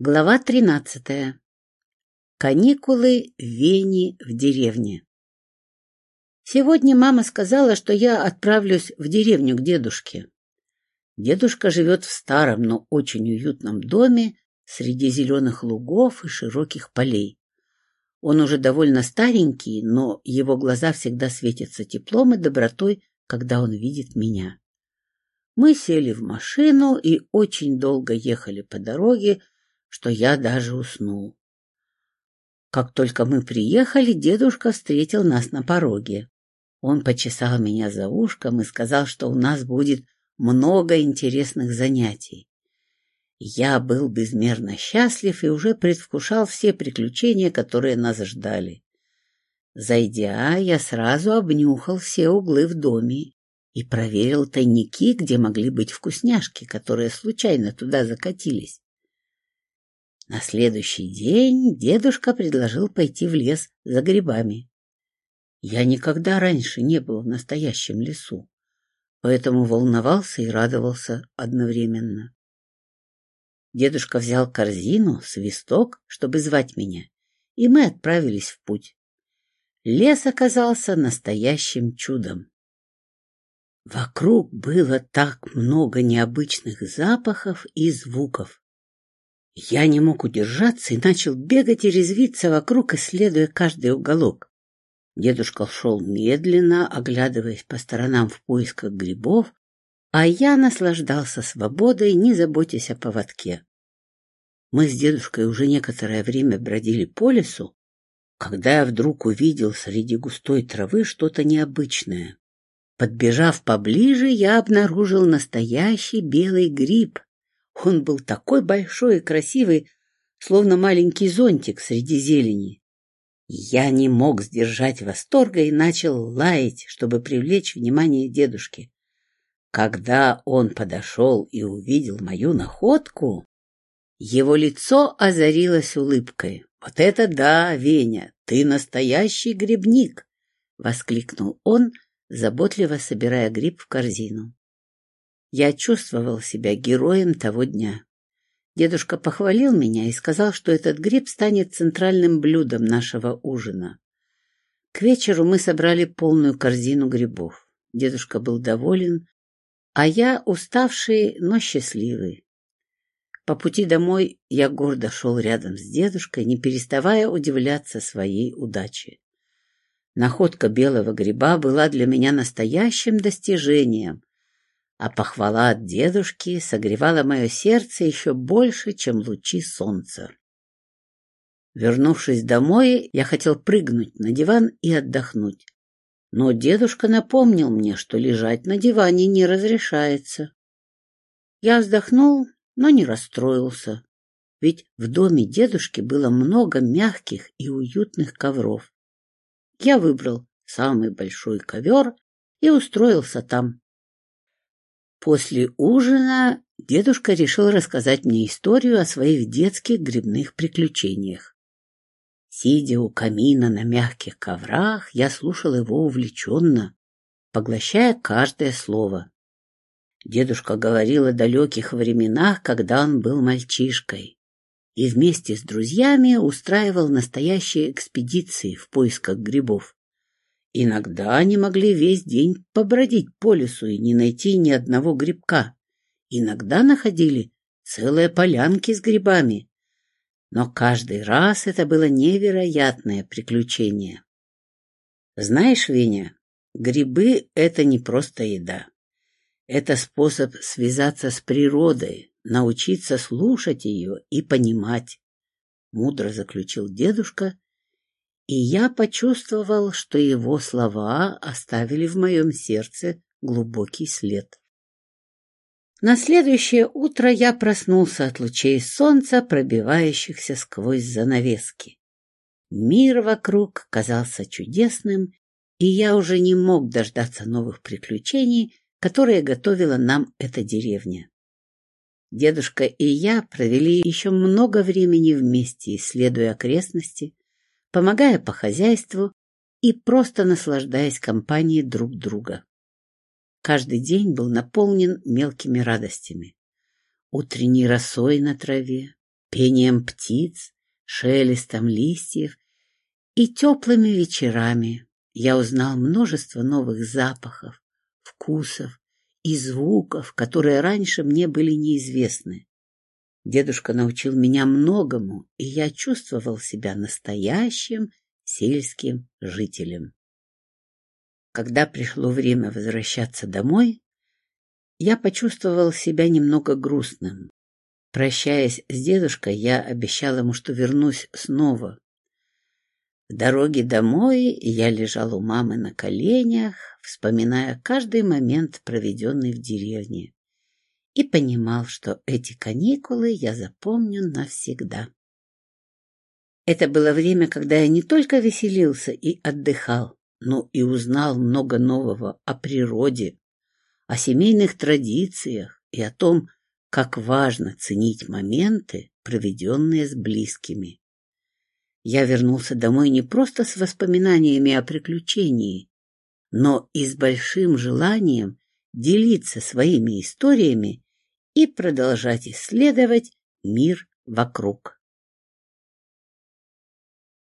Глава тринадцатая. Каникулы в Вене в деревне. Сегодня мама сказала, что я отправлюсь в деревню к дедушке. Дедушка живет в старом, но очень уютном доме среди зеленых лугов и широких полей. Он уже довольно старенький, но его глаза всегда светятся теплом и добротой, когда он видит меня. Мы сели в машину и очень долго ехали по дороге, что я даже уснул. Как только мы приехали, дедушка встретил нас на пороге. Он почесал меня за ушком и сказал, что у нас будет много интересных занятий. Я был безмерно счастлив и уже предвкушал все приключения, которые нас ждали. Зайдя, я сразу обнюхал все углы в доме и проверил тайники, где могли быть вкусняшки, которые случайно туда закатились. На следующий день дедушка предложил пойти в лес за грибами. Я никогда раньше не был в настоящем лесу, поэтому волновался и радовался одновременно. Дедушка взял корзину, свисток, чтобы звать меня, и мы отправились в путь. Лес оказался настоящим чудом. Вокруг было так много необычных запахов и звуков. Я не мог удержаться и начал бегать и резвиться вокруг, исследуя каждый уголок. Дедушка шел медленно, оглядываясь по сторонам в поисках грибов, а я наслаждался свободой, не заботясь о поводке. Мы с дедушкой уже некоторое время бродили по лесу, когда я вдруг увидел среди густой травы что-то необычное. Подбежав поближе, я обнаружил настоящий белый гриб, он был такой большой и красивый, словно маленький зонтик среди зелени. Я не мог сдержать восторга и начал лаять, чтобы привлечь внимание дедушки. Когда он подошел и увидел мою находку, его лицо озарилось улыбкой. — Вот это да, Веня, ты настоящий грибник! — воскликнул он, заботливо собирая гриб в корзину. Я чувствовал себя героем того дня. Дедушка похвалил меня и сказал, что этот гриб станет центральным блюдом нашего ужина. К вечеру мы собрали полную корзину грибов. Дедушка был доволен, а я уставший, но счастливый. По пути домой я гордо шел рядом с дедушкой, не переставая удивляться своей удаче. Находка белого гриба была для меня настоящим достижением, а похвала от дедушки согревала мое сердце еще больше, чем лучи солнца. Вернувшись домой, я хотел прыгнуть на диван и отдохнуть. Но дедушка напомнил мне, что лежать на диване не разрешается. Я вздохнул, но не расстроился, ведь в доме дедушки было много мягких и уютных ковров. Я выбрал самый большой ковер и устроился там. После ужина дедушка решил рассказать мне историю о своих детских грибных приключениях. Сидя у камина на мягких коврах, я слушал его увлеченно, поглощая каждое слово. Дедушка говорил о далеких временах, когда он был мальчишкой, и вместе с друзьями устраивал настоящие экспедиции в поисках грибов. Иногда они могли весь день побродить по лесу и не найти ни одного грибка. Иногда находили целые полянки с грибами. Но каждый раз это было невероятное приключение. Знаешь, Веня, грибы — это не просто еда. Это способ связаться с природой, научиться слушать ее и понимать. Мудро заключил дедушка и я почувствовал, что его слова оставили в моем сердце глубокий след. На следующее утро я проснулся от лучей солнца, пробивающихся сквозь занавески. Мир вокруг казался чудесным, и я уже не мог дождаться новых приключений, которые готовила нам эта деревня. Дедушка и я провели еще много времени вместе, исследуя окрестности, помогая по хозяйству и просто наслаждаясь компанией друг друга. Каждый день был наполнен мелкими радостями. Утренней росой на траве, пением птиц, шелестом листьев и теплыми вечерами я узнал множество новых запахов, вкусов и звуков, которые раньше мне были неизвестны. Дедушка научил меня многому, и я чувствовал себя настоящим сельским жителем. Когда пришло время возвращаться домой, я почувствовал себя немного грустным. Прощаясь с дедушкой, я обещал ему, что вернусь снова. В дороге домой я лежал у мамы на коленях, вспоминая каждый момент, проведенный в деревне, и понимал, что эти каникулы я запомню навсегда. Это было время, когда я не только веселился и отдыхал, но и узнал много нового о природе, о семейных традициях и о том, как важно ценить моменты, проведенные с близкими. Я вернулся домой не просто с воспоминаниями о приключении, но и с большим желанием делиться своими историями и продолжать исследовать мир вокруг.